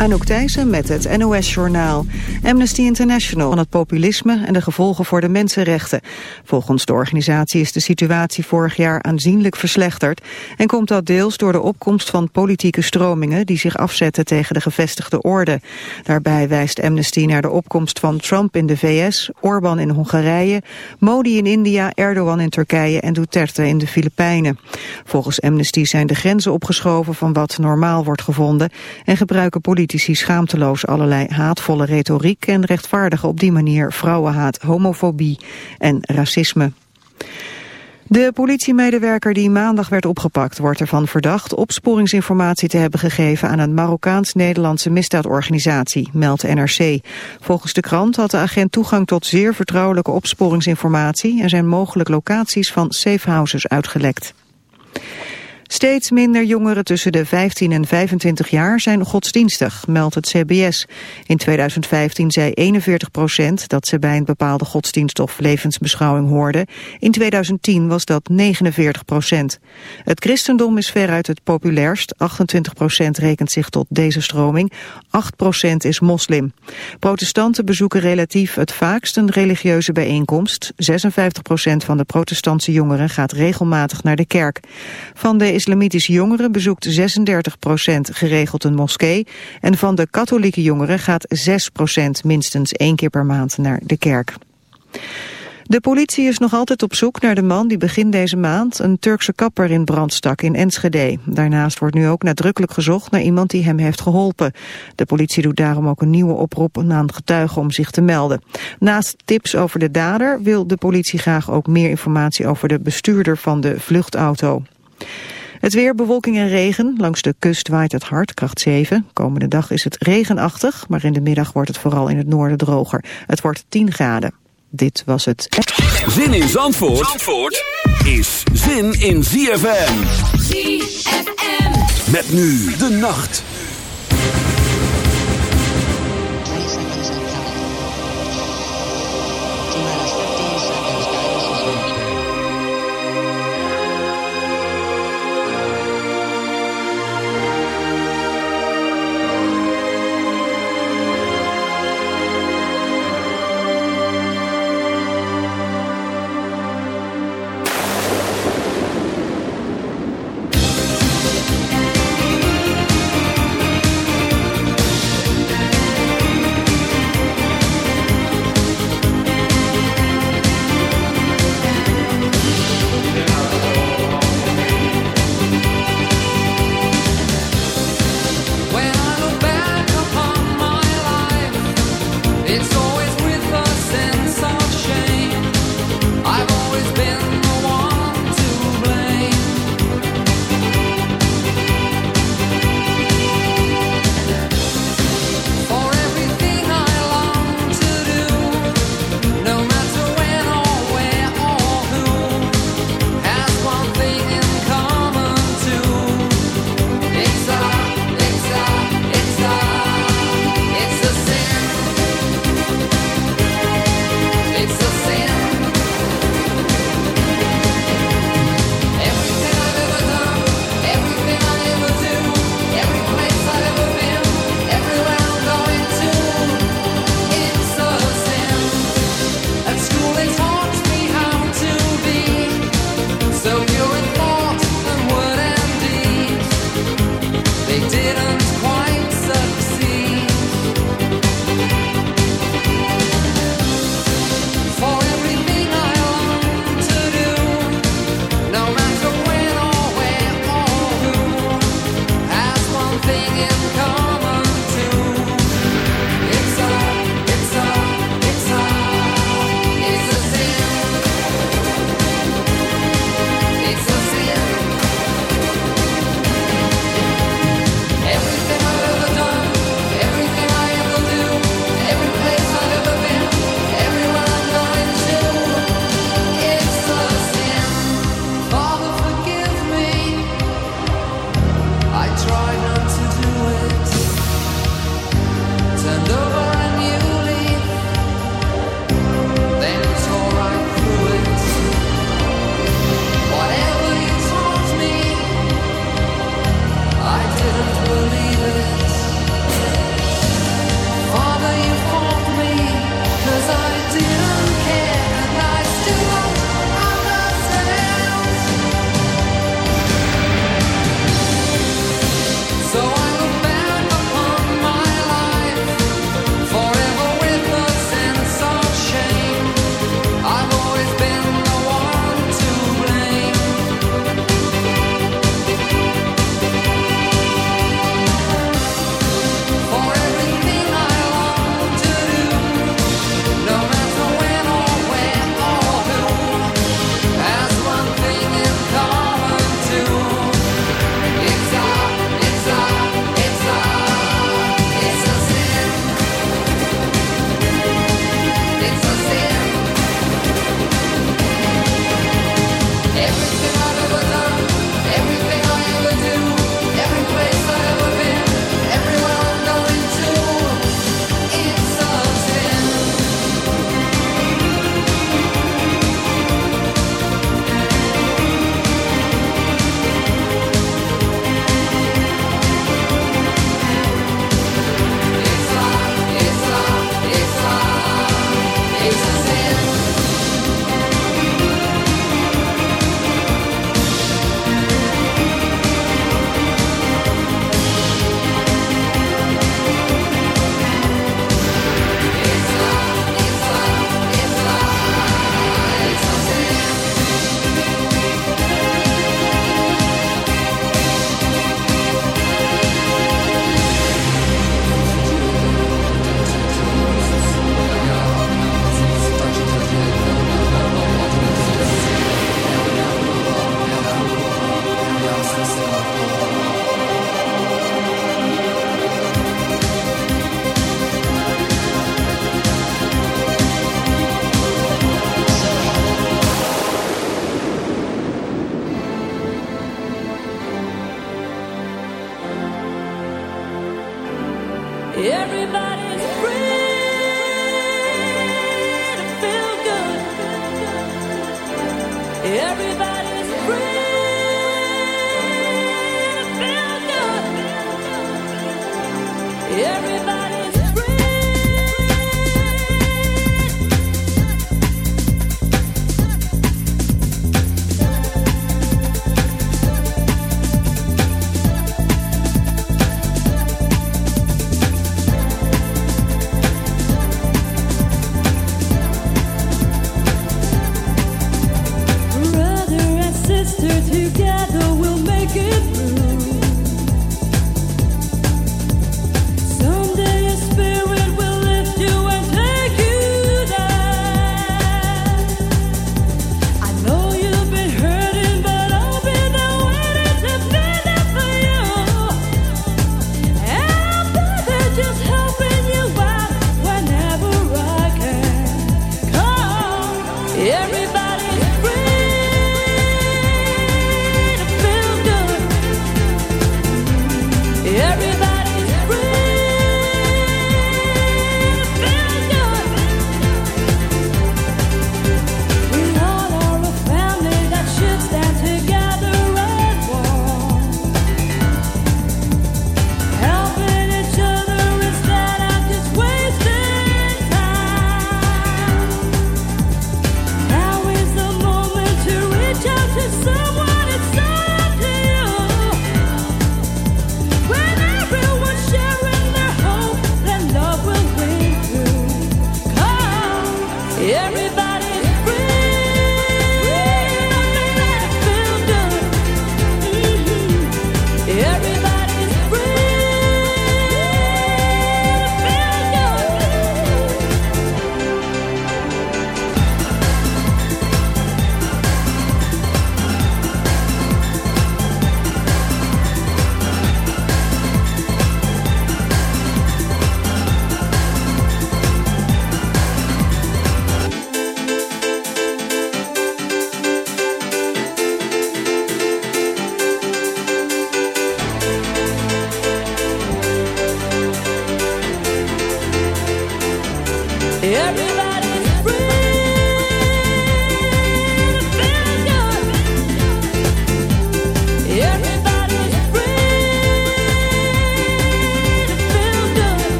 Anouk Thijssen met het NOS-journaal. Amnesty International van het populisme en de gevolgen voor de mensenrechten. Volgens de organisatie is de situatie vorig jaar aanzienlijk verslechterd... en komt dat deels door de opkomst van politieke stromingen... die zich afzetten tegen de gevestigde orde. Daarbij wijst Amnesty naar de opkomst van Trump in de VS... Orbán in Hongarije, Modi in India, Erdogan in Turkije... en Duterte in de Filipijnen. Volgens Amnesty zijn de grenzen opgeschoven van wat normaal wordt gevonden... en gebruiken politici politici schaamteloos allerlei haatvolle retoriek en rechtvaardigen op die manier vrouwenhaat, homofobie en racisme. De politiemedewerker die maandag werd opgepakt wordt ervan verdacht opsporingsinformatie te hebben gegeven aan een Marokkaans-Nederlandse misdaadorganisatie, meldt NRC. Volgens de krant had de agent toegang tot zeer vertrouwelijke opsporingsinformatie en zijn mogelijk locaties van safehouses uitgelekt. Steeds minder jongeren tussen de 15 en 25 jaar zijn godsdienstig, meldt het CBS. In 2015 zei 41 procent dat ze bij een bepaalde godsdienst of levensbeschouwing hoorden. In 2010 was dat 49 procent. Het christendom is veruit het populairst. 28 procent rekent zich tot deze stroming. 8 procent is moslim. Protestanten bezoeken relatief het vaakst een religieuze bijeenkomst. 56 procent van de protestantse jongeren gaat regelmatig naar de kerk. Van de islamitische jongeren bezoekt 36% geregeld een moskee. En van de katholieke jongeren gaat 6% minstens één keer per maand naar de kerk. De politie is nog altijd op zoek naar de man die begin deze maand een Turkse kapper in brand stak in Enschede. Daarnaast wordt nu ook nadrukkelijk gezocht naar iemand die hem heeft geholpen. De politie doet daarom ook een nieuwe oproep aan getuigen om zich te melden. Naast tips over de dader wil de politie graag ook meer informatie over de bestuurder van de vluchtauto. Het weer, bewolking en regen. Langs de kust waait het hard, kracht 7. Komende dag is het regenachtig, maar in de middag wordt het vooral in het noorden droger. Het wordt 10 graden. Dit was het. Zin in Zandvoort, Zandvoort is zin in ZFM. ZFM. Met nu de nacht. Everybody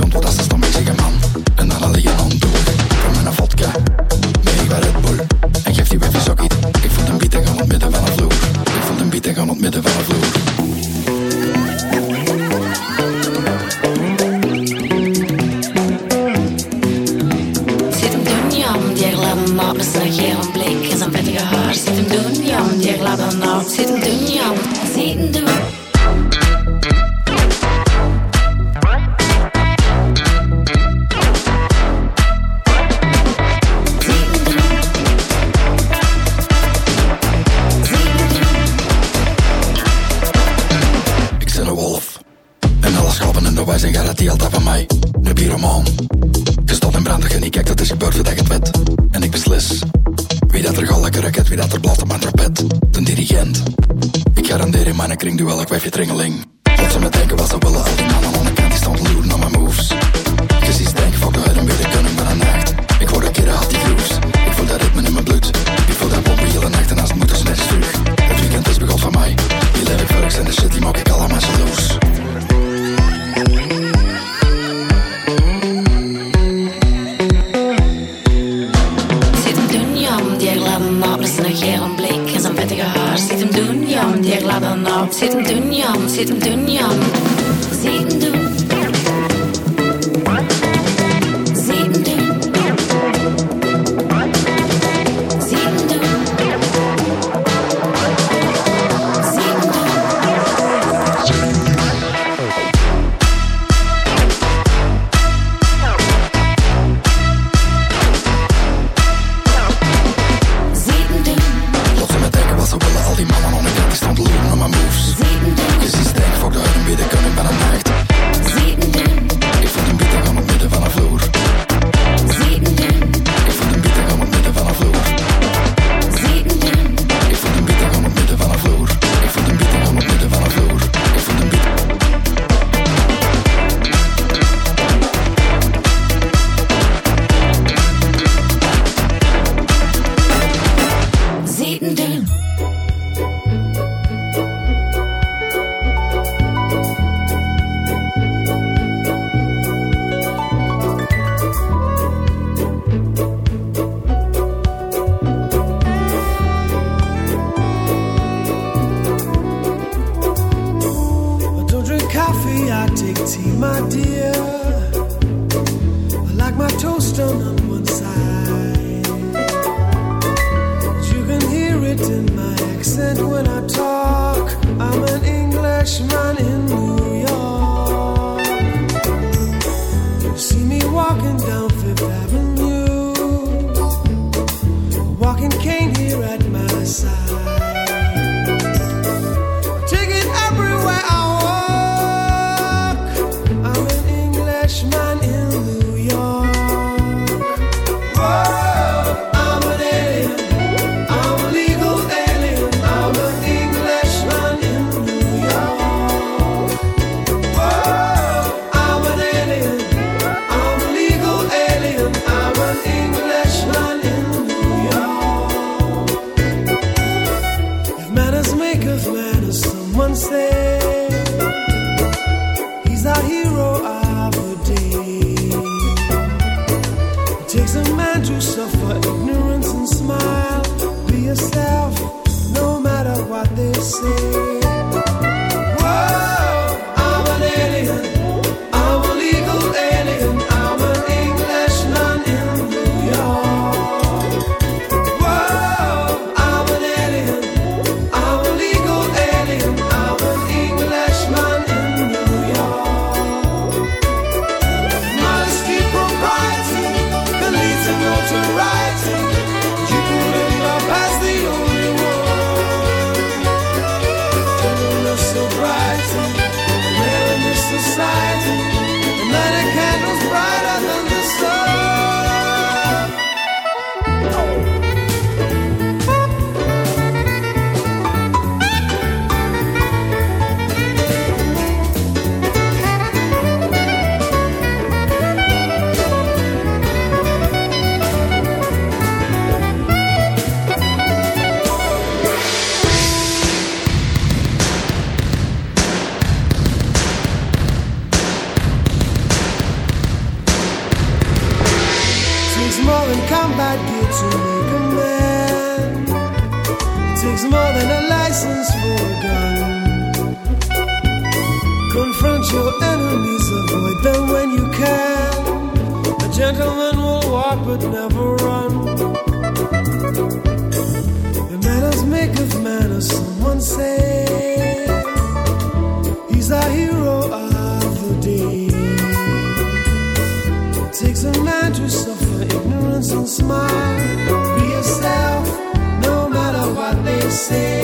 Und wo das ist der mäßige Mann. você.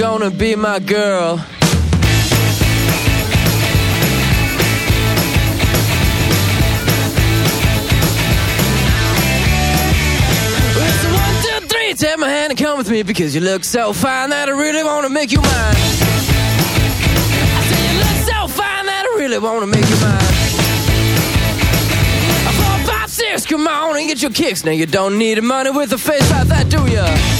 Gonna be my girl? It's a one, two, three. Take my hand and come with me because you look so fine that I really wanna make you mine. I you look so fine that I really wanna make you mine. Four, five, six, come on and get your kicks. Now you don't need money with a face like that, do ya?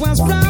was right.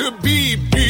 to be.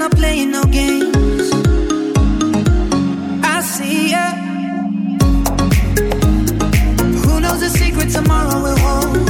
not playing no games. I see ya. Who knows the secret tomorrow will hold?